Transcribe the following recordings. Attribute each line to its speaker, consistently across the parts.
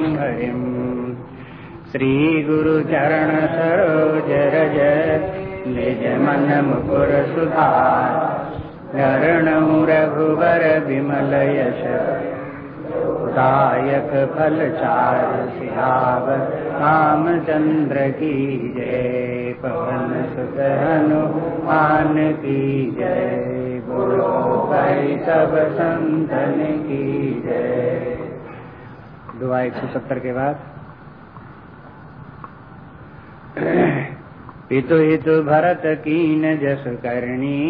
Speaker 1: हरिम् श्रीगुरुचरण सरोज रज निज मन मुकुर सुधार चरणौ रघुवर विमल यश दायक फल चार सिहावत रामचंद्र की जय पवन सुत हनुमान की जय भाई सब संतन की जय दुआ एक सौ सत्तर के बाद। पितु हितु भरत कीन जस करणी।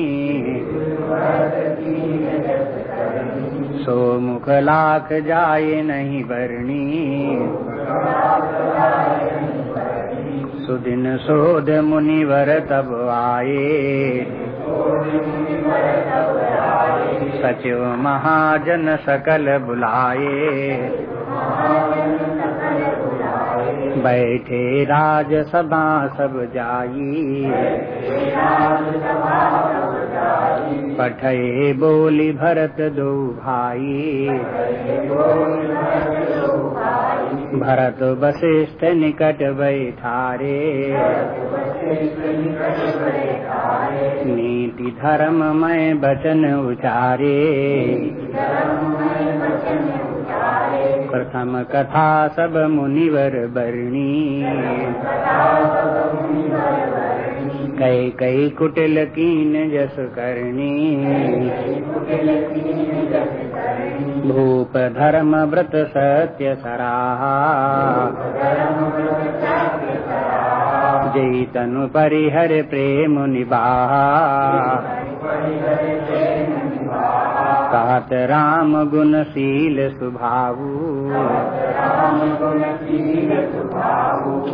Speaker 1: सो मुख लाख जाए नहीं बरणी सुदिन सोद मुनिवर तब आए। सचिव महाजन सकल बुलाए। बैठे राज सभा सब जाई। पठे बोली भरत दो भाई। भरत वशिष्ठ निकट बैठारे। नीति धर्म मैं वचन उचारे। प्रथम कथा सब मुनिवर बरणी। कई कई कुटिल कीन जस करनी भूप धर्म व्रत सत्य सराहा। जय तनु परिहर प्रेम निबाहा। कहत राम गुणशील सुभाऊ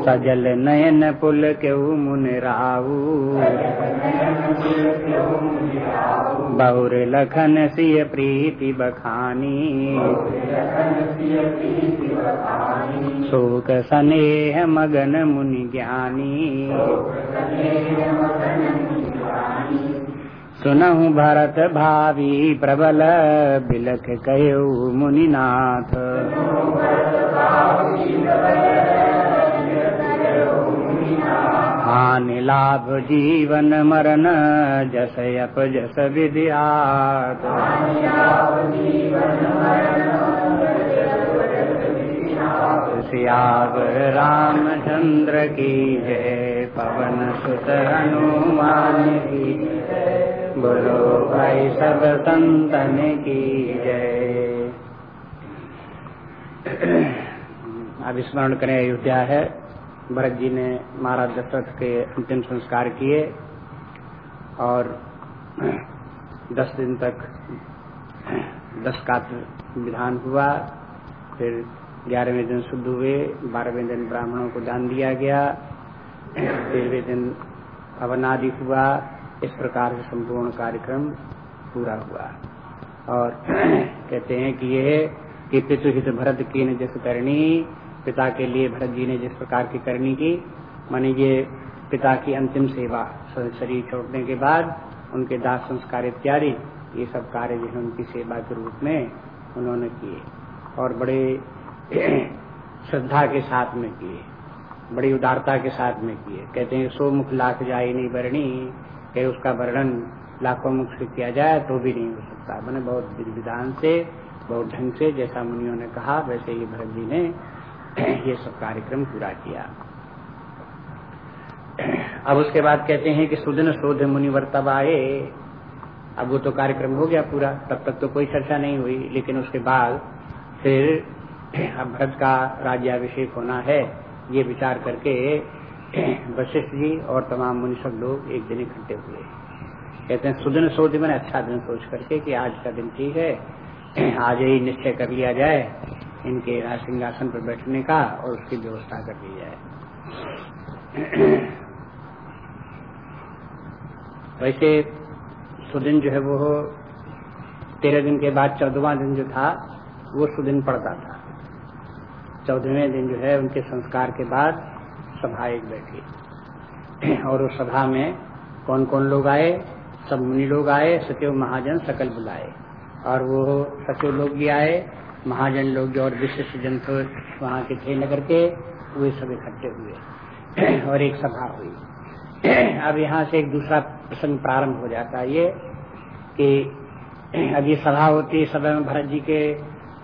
Speaker 1: सजल नयन पुल केऊ मुन राऊ बहुर लखन सिय प्रीति बखानी। शोक स्नेह मगन मुनि ज्ञानी। सुनहु भरत भावी प्रबल बिलख कयु मुनिनाथ। हानि लाभ जीवन मरण जस अप जस विद्यात सियावर रामचंद्र की जय, पवन सुत की। बोलो भाई सब संतन की जय। अब स्मरण करें, अयोध्या है। भरत जी ने महाराज दशरथ के अंतिम संस्कार किए और दस दिन तक दस का विधान हुआ। फिर ग्यारहवें दिन शुद्ध हुए। बारहवें दिन ब्राह्मणों को दान दिया गया। तेरहवें दिन अवनादि हुआ। इस प्रकार से संपूर्ण कार्यक्रम पूरा हुआ। और कहते हैं कि ये कि पितु हित भरत की ने जिस करनी पिता के लिए भरत जी ने जिस प्रकार की करनी की, मानी ये पिता की अंतिम सेवा, शरीर छोड़ने के बाद उनके दास संस्कार इत्यादि, ये सब कार्य जो है उनकी सेवा के रूप में उन्होंने किए और बड़े श्रद्धा के साथ में किए, बड़ी उदारता के साथ में किए। कहते हैं सो मुख लाख जाए नहीं बरणी कि उसका वर्णन लाखों मुख से किया जाए तो भी नहीं हो सकता। मैंने बहुत विधान से, बहुत ढंग से जैसा मुनियों ने कहा, वैसे ही भरत जी ने ये सब कार्यक्रम पूरा किया। अब उसके बाद कहते हैं कि सुदन शोध मुनिवर तब आए। अब वो तो कार्यक्रम हो गया पूरा, तब तक तो कोई चर्चा नहीं हुई, लेकिन उसके बाद फिर अब भरत का राज्याभिषेक होना है, ये विचार करके वशिष्ठ जी और तमाम मुनि सब लोग एक दिन इकट्ठे हुए कहते हैं, सुदिन सोच मैंने अच्छा दिन सोच करके कि आज का दिन ठीक है, आज ही निश्चय कर लिया जाए, इनके सिंहासन पर बैठने का और उसकी व्यवस्था कर ली जाए। वैसे सुदिन जो है वो तेरह दिन के बाद चौदहवा दिन जो था, वो सुदिन पड़ता था। चौदहवें दिन जो है उनके संस्कार के बाद सभा एक बैठी। और उस सभा में कौन कौन लोग आए? सब मुनि लोग आए सचिव महाजन सकल बुलाए। और वो सचिव लोग भी आए, महाजन लोग और विशिष्ट जन थे वहाँ के थे नगर के, वे सब इकट्ठे हुए और एक सभा हुई। अब यहाँ से एक दूसरा प्रसंग प्रारंभ हो जाता है ये कि अब ये सभा होती है सभा में भरत जी के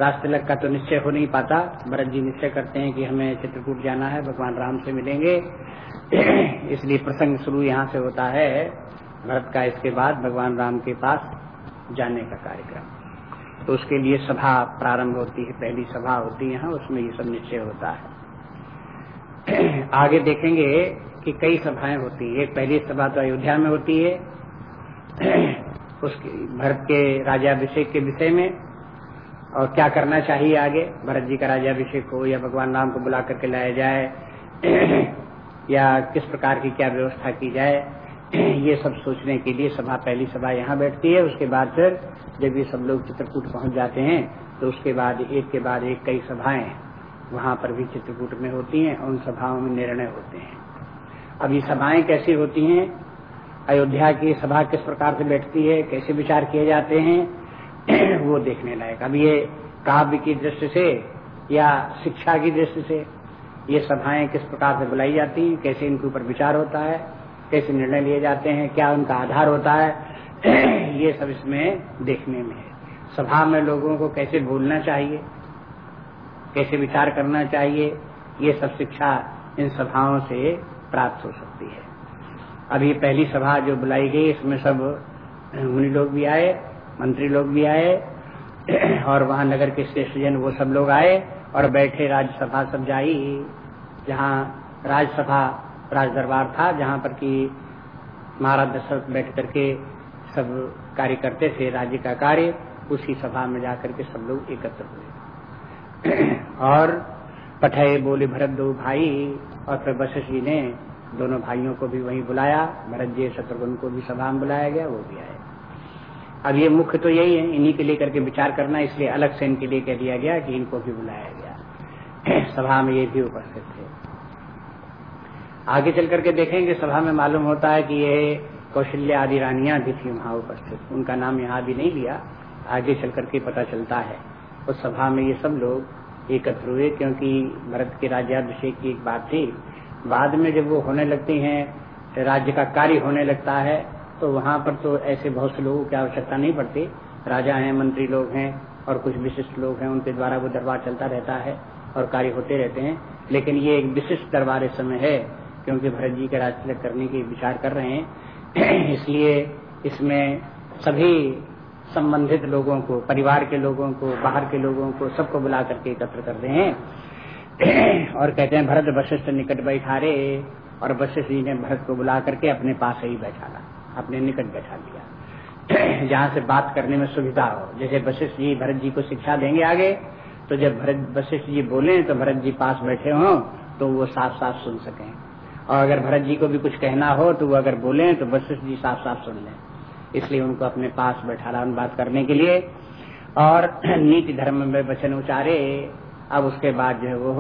Speaker 1: राजतिलक का तो निश्चय हो नहीं पाता। भरत जी निश्चय करते हैं कि हमें चित्रकूट जाना है, भगवान राम से मिलेंगे। इसलिए प्रसंग शुरू यहाँ से होता है। भरत का इसके बाद भगवान राम के पास जाने का कार्यक्रम। तो उसके लिए सभा प्रारंभ होती है, पहली सभा होती है यहाँ, उसमें ये सब निश्चय होता है। आगे देखेंगे कि कई सभाएँ होती है। एक पहली सभा तो अयोध्या में होती है। उसके, भरत के राजाभिषेक के विषय में। और क्या करना चाहिए आगे? भरत जी का राजाभिषेक हो या भगवान राम को बुला करके लाया जाए, या किस प्रकार की क्या व्यवस्था की जाए, ये सब सोचने के लिए सभा, पहली सभा यहाँ बैठती है। उसके बाद फिर जब ये सब लोग चित्रकूट पहुँच जाते हैं तो उसके बाद, एक के बाद एक कई सभाएँ वहाँ पर भी चित्रकूट में होती हैं, उन सभाओं में निर्णय होते हैं। अब ये सभाएँ कैसी होती हैं? अयोध्या की सभा किस प्रकार से बैठती है? कैसे विचार किए जाते हैं? वो देखने लायक। अब ये काव्य की दृष्टि से या शिक्षा की दृष्टि से ये सभाएँ किस प्रकार से बुलाई जाती हैं, कैसे इनके ऊपर विचार होता है, कैसे निर्णय लिए जाते हैं, क्या उनका आधार होता है, ये सब इसमें देखने में है। सभा में लोगों को कैसे बोलना चाहिए, कैसे विचार करना चाहिए, ये सब शिक्षा इन सभाओं से प्राप्त हो सकती है। अब ये पहली सभा जो बुलाई गई, इसमें सब मुनि लोग भी आए मंत्री लोग भी आए, और वहाँ नगर के श्रेष्ठ जन वो सब लोग आए, और बैठे राज्यसभा सब जाई, जहाँ राज्यसभा राज दरबार था, जहाँ पर कि महाराज दशरथ बैठ करके सब कार्य करते थे, राज्य का कार्य, उसी सभा में जाकर के सब लोग एकत्र हुए। और पठे बोले, भरत दो भाई, और फिर वशिष्ठ जी ने दोनों भाइयों को भी वहीं बुलाया, भरत जी शत्रुघ्न को भी सभा में बुलाया गया, वो भी आए। अब ये मुख्य तो यही है, इन्हीं के लिए करके विचार करना, इसलिए अलग से इनके लिए कह दिया गया कि इनको भी बुलाया गया। सभा में ये भी उपस्थित थे। आगे चल करके देखेंगे, सभा में मालूम होता है कि ये कौशल्या आदि रानियाँ भी थी, वहाँ उपस्थित। उनका नाम यहाँ भी नहीं लिया, आगे चल करके पता चलता है। उस सभा में ये सब लोग एकत्र हुए, क्योंकि भरत के राज्याभिषेक की एक बात थी। बाद में जब वो होने लगती हैं, राज्य का कार्य होने लगता है तो वहाँ पर तो ऐसे बहुत से लोगों की आवश्यकता नहीं पड़ती। राजा हैं, मंत्री लोग हैं और कुछ विशिष्ट लोग हैं, उनके द्वारा वो दरबार चलता रहता है और कार्य होते रहते हैं। लेकिन ये एक विशिष्ट दरबार इस समय है, क्योंकि भरत जी का राज करने की विचार कर रहे हैं। इसलिए इसमें सभी संबंधित लोगों को, परिवार के लोगों को, बाहर के लोगों को सबको बुला करके एकत्र कर रहे हैं। और कहते हैं, भरत वशिष्ठ निकट बैठा रे और वशिष्ठ जी ने भरत को बुला करके अपने पास ही बैठा ला अपने निकट बैठा दिया। जहाँ से बात करने में सुविधा हो। जैसे वशिष्ठ जी भरत जी को शिक्षा देंगे आगे तो जब भरत, वशिष्ठ जी बोले तो भरत जी पास बैठे हों तो वो साफ़ साफ़ सुन सकें। और अगर भरत जी को भी कुछ कहना हो तो वो अगर बोले तो वशिष्ठ जी साफ़ साफ़ सुन लें। इसलिए उनको अपने पास बैठा बात करने के लिए। और नीति धर्म में वचन उचारे। अब उसके बाद जो है वो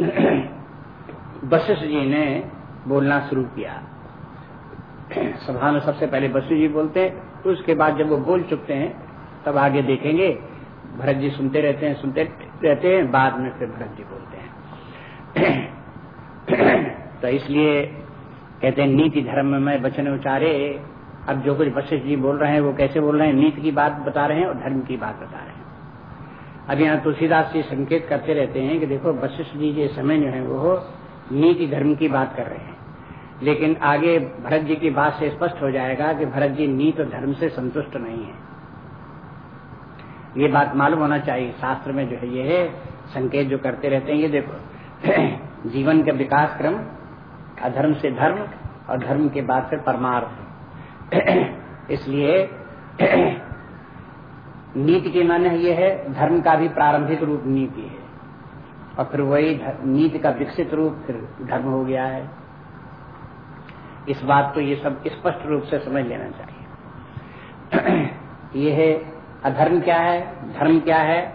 Speaker 1: वशिष्ठ जी ने बोलना शुरू किया। सभा में सबसे पहले वशिष्ठ जी बोलते हैं उसके बाद जब वो बोल चुकते हैं, तब आगे देखेंगे, भरत जी सुनते रहते हैं, सुनते रहते हैं, बाद में फिर भरत जी बोलते हैं। तो इसलिए कहते हैं, नीति धर्म में वचन उचारे, अब जो कुछ वशिष्ठ जी बोल रहे हैं, वो कैसे बोल रहे हैं? नीति की बात बता रहे हैं और धर्म की बात बता रहे हैं। अब यहाँ तुलसीदास जी संकेत करते रहते हैं कि देखो, वशिष्ठ जी के समय जो है, वो नीति धर्म की बात कर रहे हैं। लेकिन आगे भरत जी की बात से स्पष्ट हो जाएगा कि भरत जी नीत धर्म से संतुष्ट नहीं है। ये बात मालूम होना चाहिए। शास्त्र में जो है ये है संकेत जो करते रहते हैं, ये देखो, जीवन का विकास क्रम, अधर्म से धर्म और धर्म के बाद फिर परमार्थ। इसलिए नीति के माने ये है, धर्म का भी प्रारंभिक रूप नीति है। और फिर वही नीति का विकसित रूप फिर धर्म हो गया है। इस बात को ये सब स्पष्ट रूप से समझ लेना चाहिए। ये है, अधर्म क्या है, धर्म क्या है,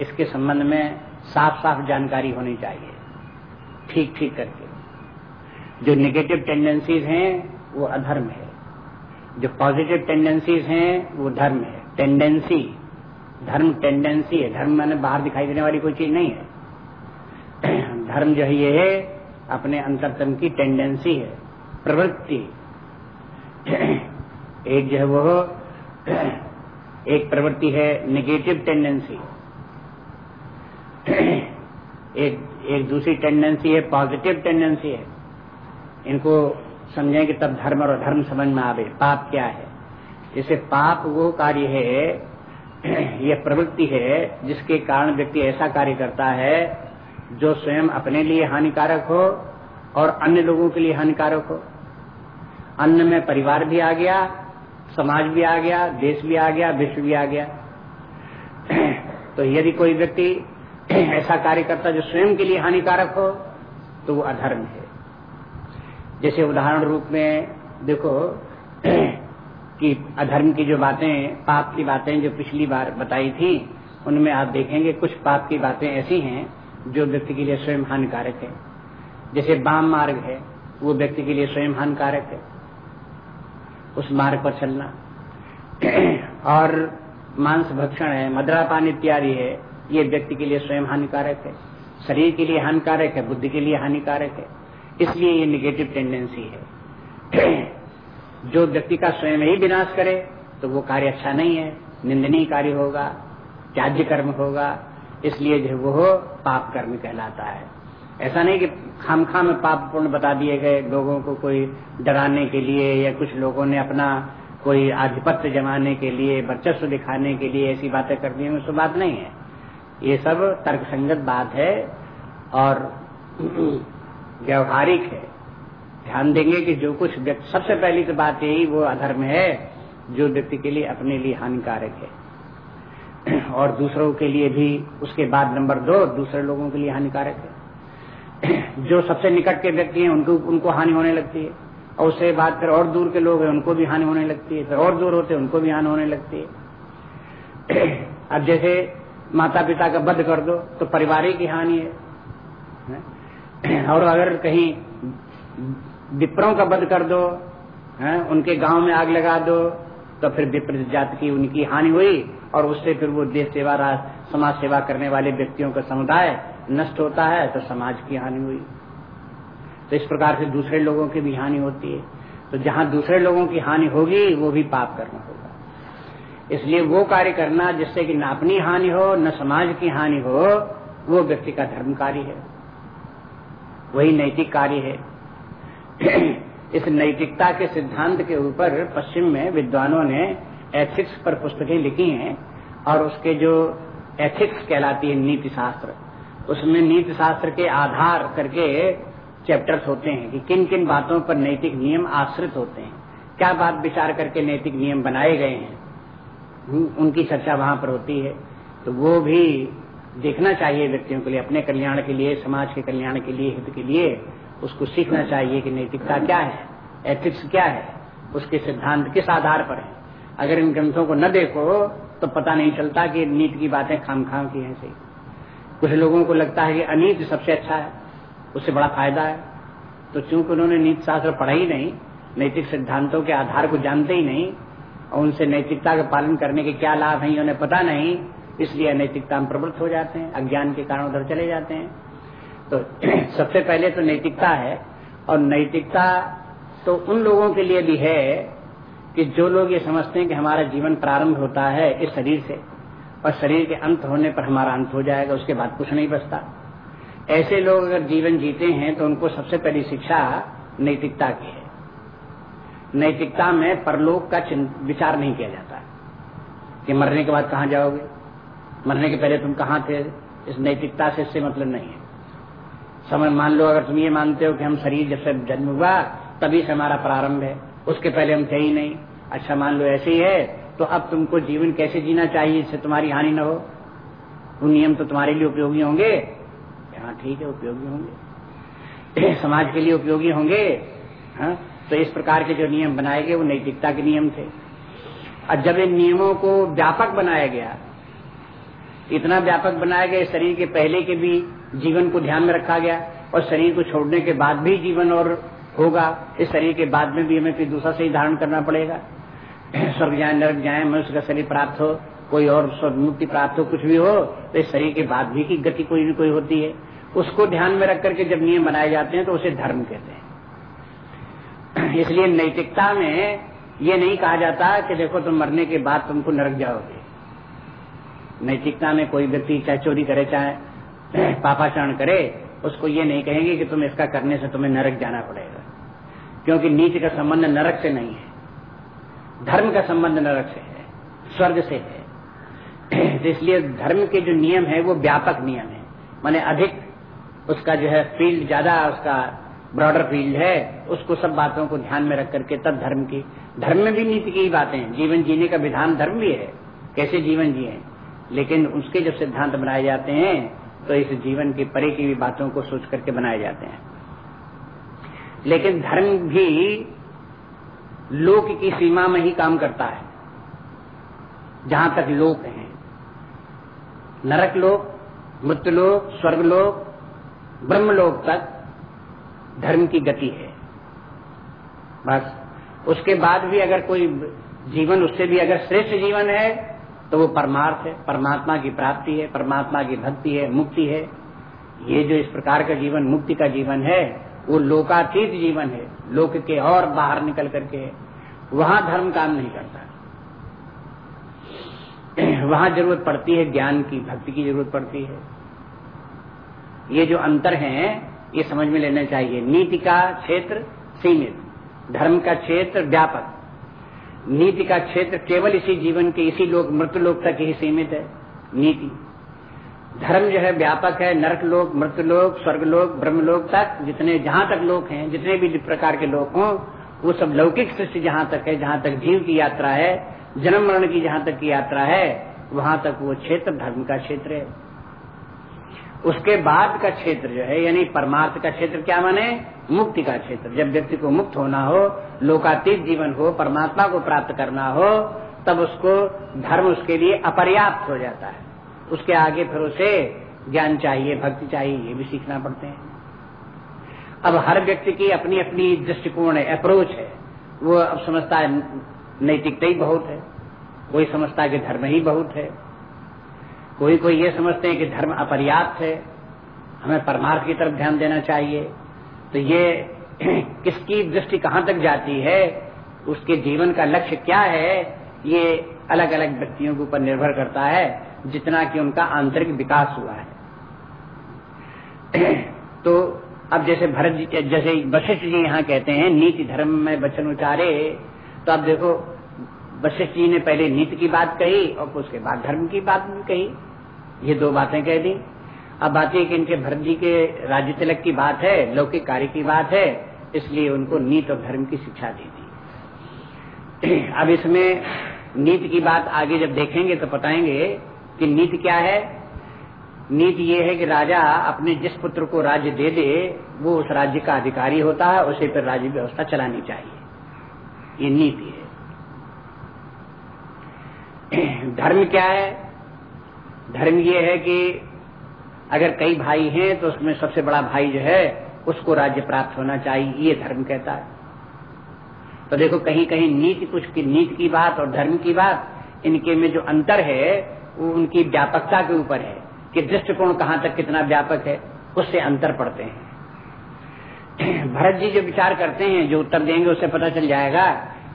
Speaker 1: इसके संबंध में साफ़ साफ़ जानकारी होनी चाहिए। ठीक ठीक करके। जो नेगेटिव टेंडेंसीज हैं, वो अधर्म है। जो पॉजिटिव टेंडेंसीज हैं, वो धर्म है। टेंडेंसी धर्म टेंडेंसी है। धर्म मैंने बाहर दिखाई देने वाली कोई चीज़ नहीं है। धर्म जो है, ये है, अपने अंतरतम की टेंडेंसी है। प्रवृत्ति। एक जो है वो एक प्रवृत्ति है निगेटिव टेंडेंसी एक एक दूसरी टेंडेंसी है पॉजिटिव टेंडेंसी है। इनको समझें कि तब धर्म और अधर्म समझ में आवे। पाप क्या है? जैसे पाप वो कार्य है, यह प्रवृत्ति है जिसके कारण व्यक्ति ऐसा कार्य करता है जो स्वयं अपने लिए हानिकारक हो और अन्य लोगों के लिए हानिकारक हो। अन्न में परिवार भी आ गया, समाज भी आ गया, देश भी आ गया, विश्व भी आ गया। तो यदि कोई व्यक्ति ऐसा कार्य करता जो स्वयं के लिए हानिकारक हो तो वो अधर्म है। जैसे उदाहरण रूप में देखो कि अधर्म की जो बातें, पाप की बातें जो पिछली बार बताई थी, उनमें आप देखेंगे कुछ पाप की बातें ऐसी हैं जो व्यक्ति के लिए स्वयं हानिकारक है। जैसे बाम मार्ग है, वो व्यक्ति के लिए स्वयं हानिकारक है। उस मार्ग पर चलना। और मांस भक्षण है, मदरा पान इत्यादि है, ये व्यक्ति के लिए स्वयं हानिकारक है। शरीर के लिए हानिकारक है, बुद्धि के लिए हानिकारक है। इसलिए ये निगेटिव टेंडेंसी है। जो व्यक्ति का स्वयं ही विनाश करे तो वो कार्य अच्छा नहीं है, निंदनीय कार्य होगा, त्याज्य कर्म होगा, इसलिए जो वो पाप कर्म कहलाता है। ऐसा नहीं कि खाम खाम में पाप पूर्ण बता दिए गए लोगों को कोई डराने के लिए या कुछ लोगों ने अपना कोई आधिपत्य जमाने के लिए, वर्चस्व दिखाने के लिए ऐसी बातें कर दी उसमें बात नहीं है। ये सब तर्कसंगत बात है और व्यवहारिक है। ध्यान देंगे कि जो कुछ व्यक्ति, सबसे पहली तो बात यही, वो अधर्म है, जो व्यक्ति के लिए अपने लिए हानिकारक है। और दूसरों के लिए भी, उसके बाद नंबर दो, दूसरे लोगों के लिए हानिकारक है। जो सबसे निकट के व्यक्ति हैं, उनको उनको हानि होने लगती है। और उससे बाद फिर और दूर के लोग हैं, उनको भी हानि होने लगती है। फिर और दूर होते हैं, उनको भी हानि होने लगती है। अब जैसे माता पिता का बध कर दो तो परिवार की हानि है। और अगर कहीं विप्रों का बध कर दो, है, उनके गाँव में आग लगा दो तो फिर विप्र जाति की उनकी हानि हुई, और उससे फिर वो देश सेवा समाज सेवा करने वाले व्यक्तियों का समुदाय नष्ट होता है तो समाज की हानि हुई। तो इस प्रकार से दूसरे लोगों की भी हानि होती है। तो जहाँ दूसरे लोगों की हानि होगी, वो भी पाप करना होगा। इसलिए वो कार्य करना जिससे कि न अपनी हानि हो, न समाज की हानि हो, वो व्यक्ति का धर्म कार्य है। वही नैतिक कार्य है। इस नैतिकता के सिद्धांत के ऊपर पश्चिम में विद्वानों ने एथिक्स पर पुस्तकें लिखी हैं और उसके जो एथिक्स कहलाती है नीति शास्त्र उसमें नीति शास्त्र के आधार करके चैप्टर्स होते हैं कि किन किन बातों पर नैतिक नियम आश्रित होते हैं। क्या बात विचार करके नैतिक नियम बनाए गए हैं? उनकी चर्चा वहाँ पर होती है। तो वो भी देखना चाहिए व्यक्तियों के लिए, अपने कल्याण के लिए, समाज के कल्याण के लिए, हित के लिए, उसको सीखना चाहिए कि नैतिकता क्या है एथिक्स क्या है, उसके सिद्धांत किस आधार पर है। अगर इन ग्रंथों को न देखो तो पता नहीं चलता कि नीति की बातें खाम खाम की हैं सही। कुछ लोगों को लगता है कि अनित सबसे अच्छा है, उससे बड़ा फ़ायदा है। तो चूँकि उन्होंने नीति शास्त्र पढ़ा ही नहीं, नैतिक सिद्धांतों के आधार को जानते ही नहीं, और उनसे नैतिकता का पालन करने के क्या लाभ हैं उन्हें पता नहीं, इसलिए अनैतिकता में प्रवृत्त हो जाते हैं, अज्ञान के कारण उधर चले जाते हैं। तो सबसे पहले तो नैतिकता है, और नैतिकता तो उन लोगों के लिए भी है कि जो लोग ये समझते हैं कि हमारा जीवन प्रारंभ होता है इस शरीर से। और शरीर के अंत होने पर हमारा अंत हो जाएगा, उसके बाद कुछ नहीं बचता। ऐसे लोग अगर जीवन जीते हैं तो उनको सबसे पहली शिक्षा नैतिकता की है। नैतिकता में परलोक का विचार नहीं किया जाता। कि मरने के बाद कहाँ जाओगे? मरने के पहले तुम कहाँ थे? इस नैतिकता से इससे मतलब नहीं है। समय मान लो अगर तुम ये मानते हो कि हम शरीर जब से जन्म हुआ, तभी से हमारा प्रारंभ है, उसके पहले हम थे ही नहीं। अच्छा मान लो ऐसे ही है तो अब तुमको जीवन कैसे जीना चाहिए इससे तुम्हारी हानि न हो? वो नियम तो तुम्हारे लिए उपयोगी होंगे। हाँ ठीक है, उपयोगी होंगे। समाज के लिए उपयोगी होंगे। हाँ? तो इस प्रकार के जो नियम बनाए गए, वो नैतिकता के नियम थे। और जब इन नियमों को व्यापक बनाया गया, इतना व्यापक बनाया गया, शरीर के पहले के भी जीवन को ध्यान में रखा गया, और शरीर को छोड़ने के बाद भी जीवन और होगा, इस शरीर के बाद में भी हमें फिर दूसरा सही धारण करना पड़ेगा। स्वर्ग जाए, नरक जाए, मनुष्य का शरीर प्राप्त हो, कोई और स्वर्ग मुक्ति प्राप्त हो, कुछ भी हो तो इस शरीर के बाद भी की गति कोई न कोई होती है। उसको ध्यान में रख करके जब नियम बनाए जाते हैं तो उसे धर्म कहते हैं। इसलिए नैतिकता में ये नहीं कहा जाता कि देखो तुम मरने के बाद तुमको नरक जाओगे। नैतिकता में कोई व्यक्ति चाहे चोरी करे, चाहे पापाचरण करे, उसको ये नहीं कहेंगे कि तुम इसका करने से तुम्हें नरक जाना पड़ेगा। क्योंकि नीच का संबंध नरक से नहीं है। धर्म का संबंध नरक से है, स्वर्ग से है। तो इसलिए धर्म के जो नियम है, वो व्यापक नियम है। माने अधिक उसका जो है फ़ील्ड ज़्यादा, उसका ब्रॉडर फ़ील्ड है, उसको सब बातों को ध्यान में रख करके तब धर्म की, धर्म में भी नीति की बातें हैं। जीवन जीने का विधान धर्म भी है, कैसे जीवन जिए। लेकिन उसके जब सिद्धांत बनाए जाते हैं तो इस जीवन के परे की भी बातों को सोच करके बनाए जाते हैं। लेकिन धर्म भी लोक की सीमा में ही काम करता है। जहाँ तक लोक हैं। नरक लोक मृत्यु लोक, स्वर्ग लोक ब्रह्मलोक तक धर्म की गति है। बस। उसके बाद भी अगर कोई जीवन, उससे भी अगर श्रेष्ठ जीवन है तो वो परमार्थ है। परमात्मा की प्राप्ति है, परमात्मा की भक्ति है, मुक्ति है। ये जो इस प्रकार का जीवन, मुक्ति का जीवन है वो लोकातीत जीवन है, लोक के और बाहर निकल करके वहाँ धर्म काम नहीं करता। वहाँ ज़रूरत पड़ती है, ज्ञान की, भक्ति की ज़रूरत पड़ती है। ये जो अंतर है, ये समझ में लेना चाहिए। नीति का क्षेत्र सीमित, धर्म का क्षेत्र व्यापक। नीति का क्षेत्र केवल इसी जीवन के, इसी लोक मृत्यु लोक तक ही सीमित है। नीति। धर्म जो है व्यापक है, नरक लोक मृत्यु लोक, स्वर्ग लोक, ब्रह्म लोक तक, जितने जहाँ तक लोग हैं, जितने भी प्रकार के लोग हों, वो सब लौकिक सृष्टि जहाँ तक है, जहाँ तक जीव की यात्रा है, जन्म मरण की जहाँ तक की यात्रा है, वहाँ तक वो क्षेत्र धर्म का क्षेत्र है। उसके बाद का क्षेत्र जो है, यानी परमार्थ का क्षेत्र क्या माने? मुक्ति का क्षेत्र। जब व्यक्ति को मुक्त होना हो, लोकातीत जीवन हो, परमात्मा को प्राप्त करना हो, तब उसको धर्म उसके लिए अपर्याप्त हो जाता है। उसके आगे फिर उसे ज्ञान चाहिए, भक्ति चाहिए, ये भी सीखना पड़ते हैं। अब हर व्यक्ति की अपनी अपनी दृष्टिकोण है अप्रोच है। वो अब समझता है नैतिकता ही बहुत है। कोई समझता है कि धर्म ही बहुत है। कोई कोई ये समझते हैं कि धर्म अपर्याप्त है। हमें परमार्थ की तरफ़ ध्यान देना चाहिए। तो ये किसकी दृष्टि कहाँ तक जाती है, उसके जीवन का लक्ष्य क्या है, ये अलग अलग व्यक्तियों के ऊपर निर्भर करता है। जितना कि उनका आंतरिक विकास हुआ है। तो अब जैसे भरत जी जैसे वशिष्ठ जी यहाँ कहते हैं, नीति धर्म में वचन उचारे। तो अब देखो, वशिष्ठ जी ने पहले नीति की बात कही और उसके बाद धर्म की बात भी कही। ये दो बातें कह दी। अब बात है कि इनके भरत जी के राज्य तिलक की बात है, लौकिक कार्य की बात है, इसलिए उनको नीति और धर्म की शिक्षा दे दी अब इसमें नीति की बात आगे जब देखेंगे तो बताएँगे कि नीति क्या है? नीति ये है कि राजा अपने जिस पुत्र को राज्य दे दे, वो उस राज्य का अधिकारी होता है, उसे फिर राज्य व्यवस्था चलानी चाहिए। ये नीति है। धर्म क्या है? धर्म ये है कि अगर कई भाई हैं तो उसमें सबसे बड़ा भाई जो है, उसको राज्य प्राप्त होना चाहिए, ये धर्म कहता है। तो देखो कहीं कहीं नीति कुछ की, नीति की बात और धर्म की बात, इनके में जो अंतर है उनकी व्यापकता के ऊपर है कि दृष्टिकोण कहाँ तक कितना व्यापक है, उससे अंतर पड़ते हैं। भरत जी जो विचार करते हैं, जो उत्तर देंगे, उससे पता चल जाएगा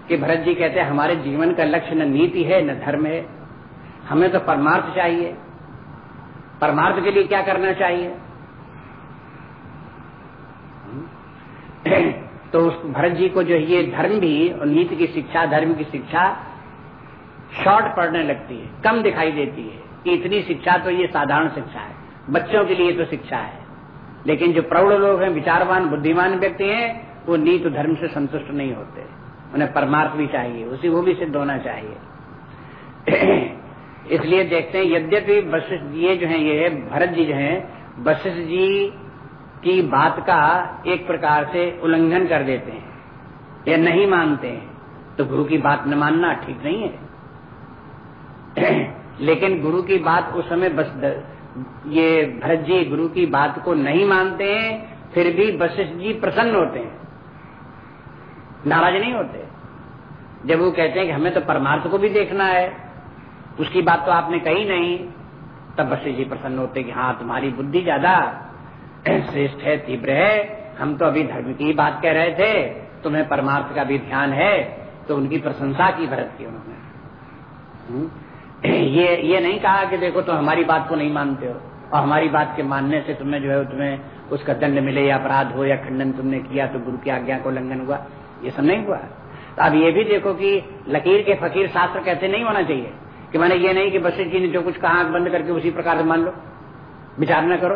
Speaker 1: कि भरत जी कहते हैं, हमारे जीवन का लक्ष्य न नीति है, न धर्म है। हमें तो परमार्थ चाहिए। परमार्थ के लिए क्या करना चाहिए? तो उस भरत जी को जो ये धर्म भी, और नीति की शिक्षा, धर्म की शिक्षा शॉर्ट पड़ने लगती है, कम दिखाई देती है। इतनी शिक्षा तो ये साधारण शिक्षा है। बच्चों के लिए तो शिक्षा है। लेकिन जो प्रौढ़ लोग हैं, विचारवान, बुद्धिमान व्यक्ति हैं, वो नीति धर्म से संतुष्ट नहीं होते। उन्हें परमार्थ भी चाहिए, उसी वो भी सिद्ध होना चाहिए। इसलिए देखते हैं, यद्यपि वशिष्ठ ये जो है, ये भरत जी जो है वशिष्ठ जी की बात का एक प्रकार से उल्लंघन कर देते हैं, या नहीं मानते हैं तो गुरु की बात न मानना ठीक नहीं है। लेकिन गुरु की बात उस समय बस ये भरत जी गुरु की बात को नहीं मानते हैं, फिर भी वशिष्ठ जी प्रसन्न होते हैं। नाराज़ नहीं होते। जब वो कहते हैं कि हमें तो परमार्थ को भी देखना है, उसकी बात तो आपने कही नहीं, तब वशिष्ठ जी प्रसन्न होते कि हाँ तुम्हारी बुद्धि ज़्यादा श्रेष्ठ है, तीव्र है। हम तो अभी धर्म की ही बात कह रहे थे, तुम्हें परमार्थ का भी ध्यान है तो उनकी प्रशंसा की भरत की उन्होंने। हम्म? ये ये नहीं कहा कि देखो तो हमारी बात को नहीं मानते हो। और हमारी बात के मानने से तुम्हें जो है, तुम्हें उसका दंड मिले या अपराध हो या खंडन तुमने किया तो गुरु की आज्ञा को उल्लंघन हुआ। ये सब नहीं हुआ। तो अब ये भी देखो कि लकीर के फकीर शास्त्र कहते नहीं होना चाहिए कि मैंने ये नहीं कि वशिष्ठ जी ने जो कुछ कहा बंद करके उसी प्रकार से मान लो। विचार न करो।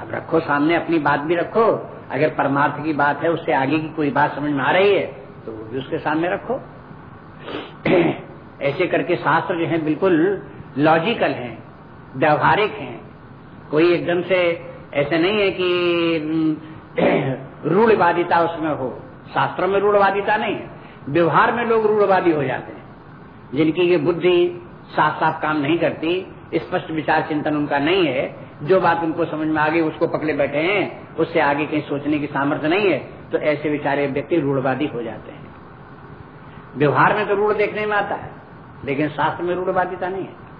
Speaker 1: अब रखो सामने, अपनी बात भी रखो। अगर परमार्थ की बात है, उससे आगे की कोई बात समझ में आ रही है तो वो भी उसके सामने रखो। ऐसे करके शास्त्र जो है बिल्कुल लॉजिकल हैं, व्यवहारिक हैं। कोई एकदम से ऐसे नहीं है कि रूढ़वादिता उसमें हो। शास्त्रों में रूढ़वादिता नहीं है। व्यवहार में लोग रूढ़वादी हो जाते हैं, जिनकी ये बुद्धि साफ़ साफ़ काम नहीं करती, स्पष्ट विचार चिंतन उनका नहीं है। जो बात उनको समझ में आ गई, उसको पकड़े बैठे हैं, उससे आगे कहीं सोचने की सामर्थ्य नहीं है तो ऐसे विचारे व्यक्ति रूढ़वादी हो जाते हैं। व्यवहार में तो रूढ़ देखने में आता है। लेकिन शास्त्र में रूढ़वादिता नहीं है।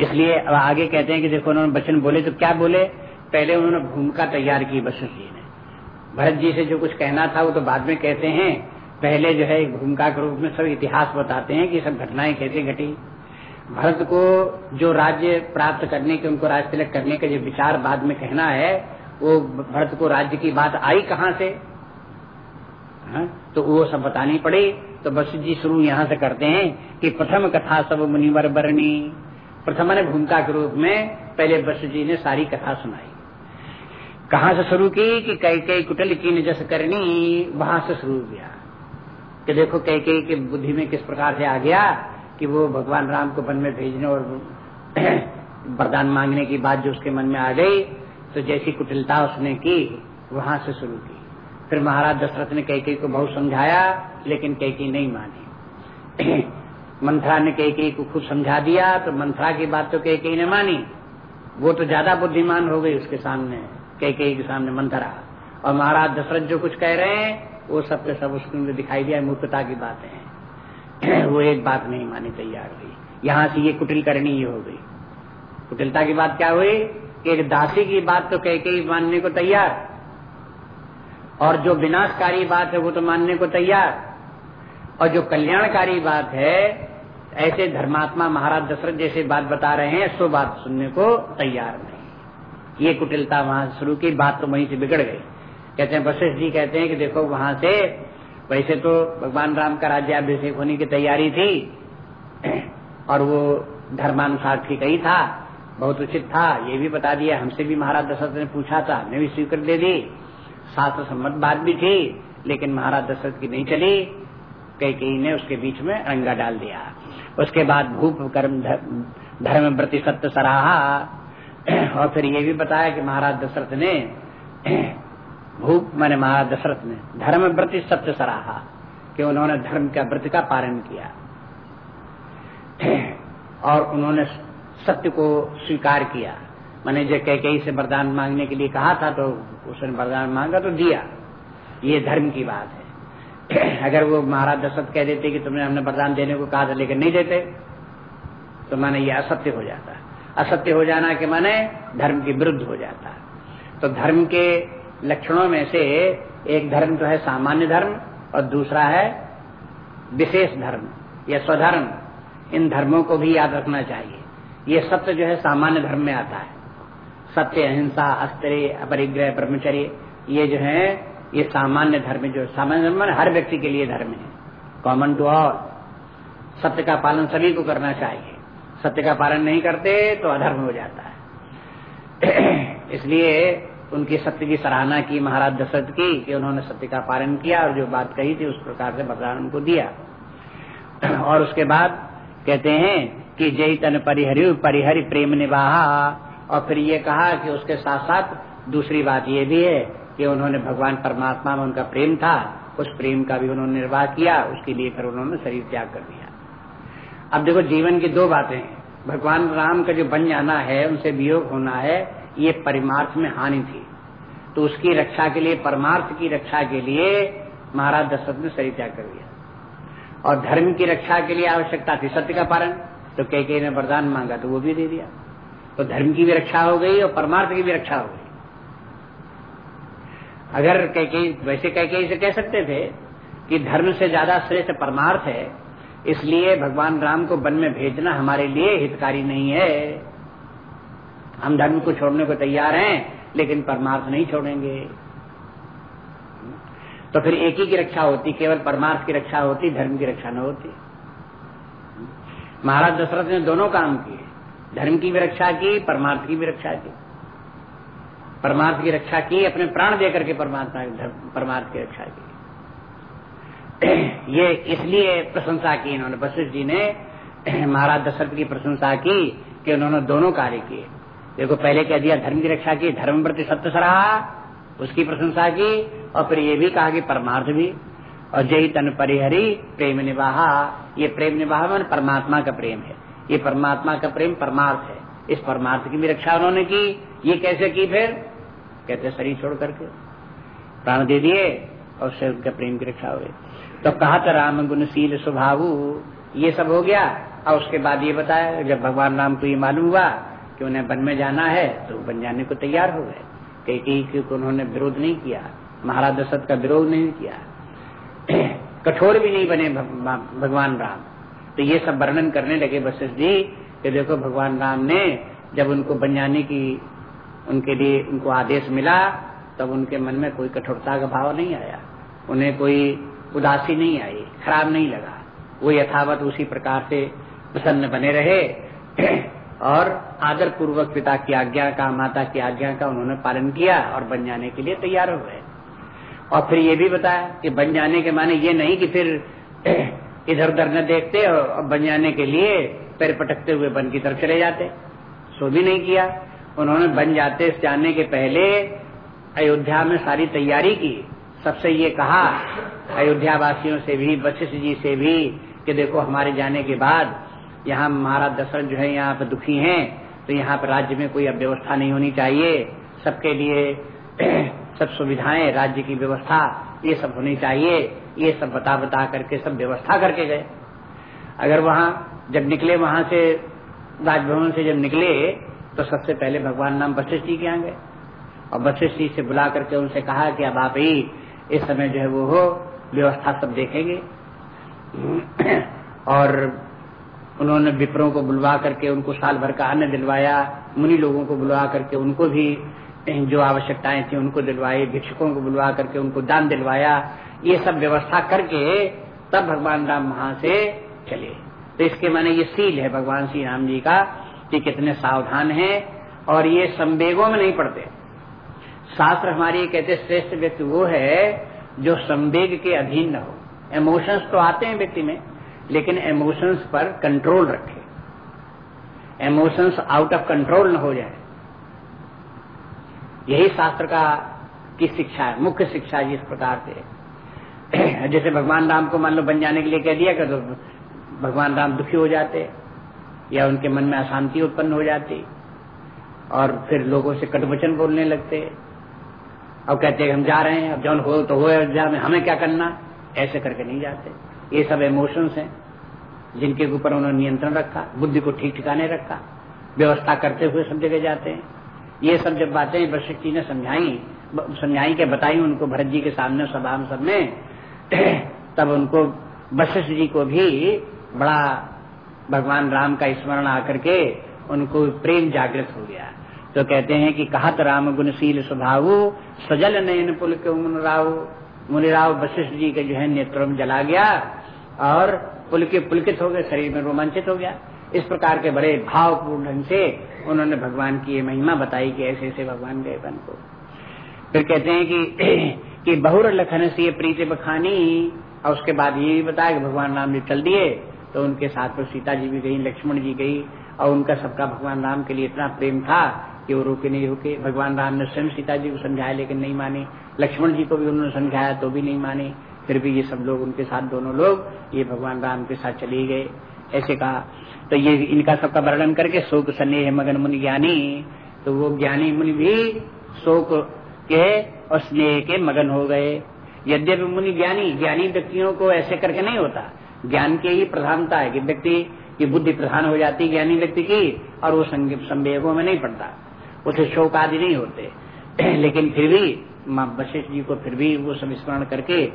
Speaker 1: इसलिए अब आगे कहते हैं कि देखो उन्होंने वचन बोले तो क्या बोले? पहले उन्होंने भूमिका तैयार की वशिष्ठ जी ने भरत जी से जो कुछ कहना था, वो तो बाद में कहते हैं। पहले जो है भूमिका के रूप में सब इतिहास बताते हैं कि सब घटनाएँ कैसे घटी। भरत को जो राज्य प्राप्त करने के, उनको राज तिलक करने का जो विचार बाद में कहना है, वो भरत को राज्य की बात आई कहाँ से? हा? तो वो सब बतानी पड़ी। तो बस जी शुरू यहाँ से करते हैं कि प्रथम कथा सब मुनिवर बरनी प्रथम ने भूमिका के रूप में पहले बस जी ने सारी कथा सुनाई। कहा से शुरू की? कि कई कई कुटल की नजस करनी, वहाँ से शुरू किया। कि देखो कई कई के बुद्धि में किस प्रकार से आ गया कि वो भगवान राम को वन में भेजने और वरदान मांगने की बात जो उसके मन में आ गई तो जैसी कुटिलता उसने की, वहाँ से शुरू की। फिर महाराज दशरथ ने कई को बहुत समझाया, लेकिन कई नहीं मानी। मंथरा ने कई को खुद समझा दिया तो मंथरा की बात तो कई ने मानी। वो तो ज़्यादा बुद्धिमान हो गई उसके सामने कई के सामने मंथरा और महाराज दशरथ जो कुछ कह रहे हैं, वो सब के सब उसके दिखाई दिया, मूर्खता की बातें हैं। वो एक बात नहीं मानी तैयार हुई। यहाँ से ये कुटिल करनी हो गई। कुटिलता की बात क्या हुई? कि एक दासी की बात तो कह के मानने को तैयार। और जो विनाशकारी बात है, वो तो मानने को तैयार। और जो कल्याणकारी बात है, ऐसे धर्मात्मा महाराज दशरथ जैसे बात बता रहे हैं, सो बात सुनने को तैयार नहीं। ये कुटिलता वहाँ शुरू की, बात तो वहीं से बिगड़ गई। कहते हैं, वशिष्ठ जी कहते हैं कि देखो, वहाँ से वैसे तो भगवान राम का राज्याभिषेक होने की तैयारी थी, और वो धर्मानुसार ठीक ही था, बहुत उचित था, ये भी बता दिया। हमसे भी महाराज दशरथ ने पूछा था मैं भी स्वीकृत दे दी। शास्त्र सम्मत बात भी थी, लेकिन महाराज दशरथ की नहीं चली। कई कई ने उसके बीच में रंगा डाल दिया। उसके बाद भूप कर्म धर्म प्रति सत्य सराहा। और फिर ये भी बताया कि महाराज दशरथ ने, भूप मैंने महाराज दशरथ ने धर्म प्रति सत्य सराहा, कि उन्होंने धर्म का व्रत का पालन किया। और उन्होंने सत्य को स्वीकार किया। मैंने जो कह कई से वरदान मांगने के लिए कहा था तो उसने वरदान मांगा तो दिया। ये धर्म की बात है। अगर वो महाराज दशरथ कह देते कि तुमने हमने वरदान देने को कहा था, लेकिन नहीं देते तो माने ये असत्य हो जाता। असत्य हो जाना के माने धर्म के विरुद्ध हो जाता। तो धर्म के लक्षणों में से एक धर्म तो है सामान्य धर्म, और दूसरा है विशेष धर्म, या स्वधर्म। इन धर्मों को भी याद रखना चाहिए। ये सत्य जो है सामान्य धर्म में आता है। सत्य, अहिंसा, अस्त्रे, अपरिग्रह, ब्रह्मचर्य, ये जो है, ये सामान्य धर्म जो सामान्य धर्म हर व्यक्ति के लिए धर्म है। कॉमन टू ऑल सत्य का पालन सभी को करना चाहिए। सत्य का पालन नहीं करते तो अधर्म हो जाता है। इसलिए उनकी सत्य की सराहना की, महाराज दशरथ की, कि उन्होंने सत्य का पालन किया और जो बात कही थी, उस प्रकार से बदलाव उनको दिया। और उसके बाद कहते हैं कि जय तन परिहरि परिहरि प्रेम निवाहा। और फिर ये कहा कि उसके साथ साथ दूसरी बात ये भी है कि उन्होंने भगवान परमात्मा में उनका प्रेम था, उस प्रेम का भी उन्होंने निर्वाह किया, उसके लिए फिर उन्होंने शरीर त्याग कर दिया। अब देखो, जीवन की दो बातें भगवान राम का जो बन जाना है, उनसे वियोग होना है, ये परिमार्थ में हानि थी। तो उसकी रक्षा के लिए, परमार्थ की रक्षा के लिए महाराज दशरथ ने शरीर त्याग कर दिया। और धर्म की रक्षा के लिए आवश्यकता थी सत्य का पालन। तो कई ने वरदान मांगा तो वो भी दे दिया। तो धर्म की भी रक्षा हो गई और परमार्थ की भी रक्षा हो गई। अगर कई कई, वैसे कई कई से कह सकते थे कि धर्म से ज़्यादा श्रेष्ठ परमार्थ है, इसलिए भगवान राम को वन में भेजना हमारे लिए हितकारी नहीं है। हम धर्म को छोड़ने को तैयार हैं, लेकिन परमार्थ नहीं छोड़ेंगे। तो फिर एक ही की रक्षा होती, केवल परमार्थ की रक्षा होती, धर्म की रक्षा न होती। महाराज दशरथ ने दोनों काम किए। धर्म की भी रक्षा की, परमार्थ की भी रक्षा की। परमार्थ की रक्षा की, अपने प्राण देकर के परमात्मा परमार्थ की रक्षा की। ये इसलिए प्रशंसा की इन्होंने। वशिष्ठ जी ने महाराज दशरथ की प्रशंसा की कि उन्होंने दोनों कार्य किए। देखो, पहले कह दिया? धर्म की रक्षा की, धर्म प्रति सत्य सराहा उसकी प्रशंसा की, और फिर ये भी कहा कि परमार्थ भी। और जय तन परिहरी, प्रेम निवाहा। ये प्रेम निवाह मन परमात्मा का प्रेम है। ये परमात्मा का प्रेम परमार्थ है। इस परमार्थ की भी रक्षा उन्होंने की। ये कैसे की फिर? कहते शरीर छोड़ करके। प्राण दे दिए और उससे उनका प्रेम की रक्षा हो गई। तो कहा था, राम गुणशील स्वभाव। ये सब हो गया। और उसके बाद ये बताया, जब भगवान राम को ये मालूम हुआ कि उन्हें वन में जाना है तो बन जाने को तैयार हो गए। कई कई को उन्होंने विरोध नहीं किया। महाराज दशरथ का विरोध नहीं किया। कठोर भी नहीं बने भगवान राम। तो ये सब वर्णन करने लगे वशिष्ठ जी, कि देखो भगवान राम ने जब उनको बन जाने की, उनके लिए उनको आदेश मिला, तब उनके मन में कोई कठोरता का भाव नहीं आया। उन्हें कोई उदासी नहीं आई, खराब नहीं लगा। वो यथावत उसी प्रकार से प्रसन्न बने रहे। और आदर पूर्वक पिता की आज्ञा का, माता की आज्ञा का उन्होंने पालन किया और बन जाने के लिए तैयार हो गए। और फिर ये भी बताया कि बन जाने के माने ये नहीं कि फिर इधर उधर न देखते और बन जाने के लिए पैर पटकते हुए बन की तरफ़ चले जाते। सो भी नहीं किया। उन्होंने बन जाते जाने के पहले अयोध्या में सारी तैयारी की। सबसे ये कहा अयोध्या वासियों से भी, वशिष्ठ जी से भी कि देखो हमारे जाने के बाद यहाँ महाराज दशरथ जो है, यहाँ पर दुखी हैं तो यहाँ पर राज्य में कोई अब व्यवस्था नहीं होनी चाहिए। सबके लिए सब सुविधाएँ, राज्य की व्यवस्था, ये सब होनी चाहिए। ये सब बता बता करके सब व्यवस्था करके गए। अगर वहाँ जब निकले, वहाँ से राजभवन से जब निकले तो सबसे पहले भगवान नाम वशिष्ठ जी के यहाँ गए। और वशिष्ठ जी से बुला करके उनसे कहा कि अब आप ही इस समय जो है वो हो, व्यवस्था सब देखेंगे। और उन्होंने विप्रों को बुलवा करके उनको साल भर का अन्न दिलवाया, मुनि लोगों को बुलवा करके उनको भी जो आवश्यकताएँ थी उनको दिलवाई भिक्षुकों को बुलवा करके उनको दान दिलवाया, ये सब व्यवस्था करके तब भगवान राम वहाँ से चले। तो इसके माने ये सील है भगवान श्री राम जी का, कि कितने सावधान हैं और ये संवेगों में नहीं पड़ते। शास्त्र हमारे कहते श्रेष्ठ व्यक्ति वो है जो संवेग के अधीन न हो। इमोशंस तो आते हैं व्यक्ति में, लेकिन इमोशंस पर कंट्रोल रखे। इमोशंस आउट ऑफ़ कंट्रोल न हो जाए। यही शास्त्र का की शिक्षा है, मुख्य शिक्षा जिस प्रकार से जैसे भगवान राम को मान लो बन जाने के लिए कह दिया कर तो भगवान राम दुखी हो जाते, या उनके मन में अशांति उत्पन्न हो जाती, और फिर लोगों से कटवचन बोलने लगते। और कहते हैं हम जा रहे हैं, अब जौन हो तो हो अयोध्या में हमें क्या करना, ऐसे करके नहीं जाते। ये सब इमोशंस हैं, जिनके ऊपर उन्होंने नियंत्रण रखा, बुद्धि को ठीक ठिकाने रखा, व्यवस्था करते हुए सब जगह जाते हैं। ये सब जब बातें वशिष्ठ जी ने समझाई समझाई के बताई उनको भरत जी के सामने, सभा सब में, तब उनको वशिष्ठ जी को भी बड़ा भगवान राम का स्मरण आकर के उनको प्रेम जागृत हो गया। तो कहते हैं कि कहत राम गुणशील स्वभाव, सजल नयन पुल के मुनराव, मुनिराव वशिष्ठ जी के जो है नेत्रों में जला गया और पुल के पुलकित हो गए, शरीर में रोमांचित हो गया। इस प्रकार के बड़े भावपूर्ण ढंग से उन्होंने भगवान की ये महिमा बताई कि ऐसे ऐसे भगवान गए बन को। फिर कहते हैं कि कि बहुर लखन से ये प्रीति बखानी, और उसके बाद ये भी बताया कि भगवान राम जी चल दिए तो उनके साथ में सीता जी भी गई, लक्ष्मण जी गई, और उनका सबका भगवान राम के लिए इतना प्रेम था कि वो रोके नहीं रोके। भगवान राम ने स्वयं सीता जी को समझाया, लेकिन नहीं माने। लक्ष्मण जी को भी उन्होंने समझाया तो भी नहीं माने। फिर भी ये सब लोग उनके साथ, दोनों लोग ये भगवान राम के साथ चले गए। ऐसे कहा। तो ये इनका सबका वर्णन करके शोक स्नेह मगन मुनि ज्ञानी तो वो ज्ञानी मुनि भी शोक के और स्नेह के मगन हो गए। यद्यपि मुनि ज्ञानी ज्ञानी व्यक्तियों को ऐसे करके नहीं होता। ज्ञान की ही प्रधानता है कि व्यक्ति की बुद्धि प्रधान हो जाती ज्ञानी व्यक्ति की, और वो संवेगों में नहीं पड़ता। उसे शोक आदि नहीं होते। लेकिन फिर भी, माँ वशिष्ठ जी को फिर भी वो संस्मरण करके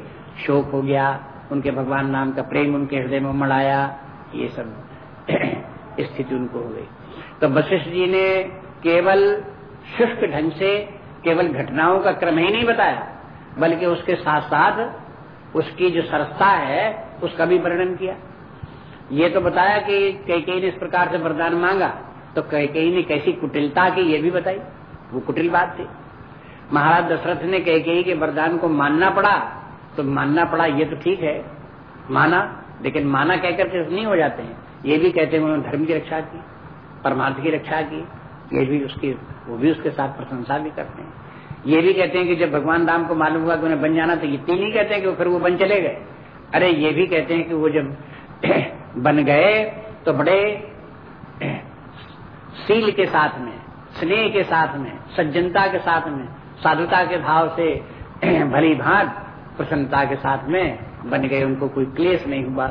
Speaker 1: शोक हो गया। उनके भगवान नाम का प्रेम उनके हृदय में मड़ाया ये सब स्थिति उनको हो गई। तो वशिष्ठ जी ने केवल शुष्क ढंग से, केवल घटनाओं का क्रम ही नहीं बताया, बल्कि उसके साथ साथ उसकी जो सरसता है, उसका भी वर्णन किया। ये तो बताया कि कई ने इस प्रकार से वरदान मांगा तो कई ने कैसी कुटिलता की ये भी बताई। वो कुटिल बात थी। महाराज दशरथ ने कई के वरदान को मानना पड़ा तो मानना पड़ा, ये तो ठीक है। माना लेकिन माना कहकर के नहीं हो जाते हैं। ये भी कहते हैं उन्होंने धर्म की रक्षा की, परमार्थ की रक्षा की, ये भी उसकी, वो भी उसके साथ प्रशंसा भी करते हैं। ये भी कहते हैं कि जब भगवान राम को मालूम हुआ कि उन्हें बन जाना तो इतनी नहीं कहते हैं कि फिर वो बन चले गए। अरे, ये भी कहते हैं कि वो जब बन गए तो बड़े सील के साथ में, स्नेह के साथ में, सज्जनता के साथ में, साधुता के भाव से भली भांत प्रसन्नता के साथ में बन गए उनको कोई क्लेश नहीं हुआ।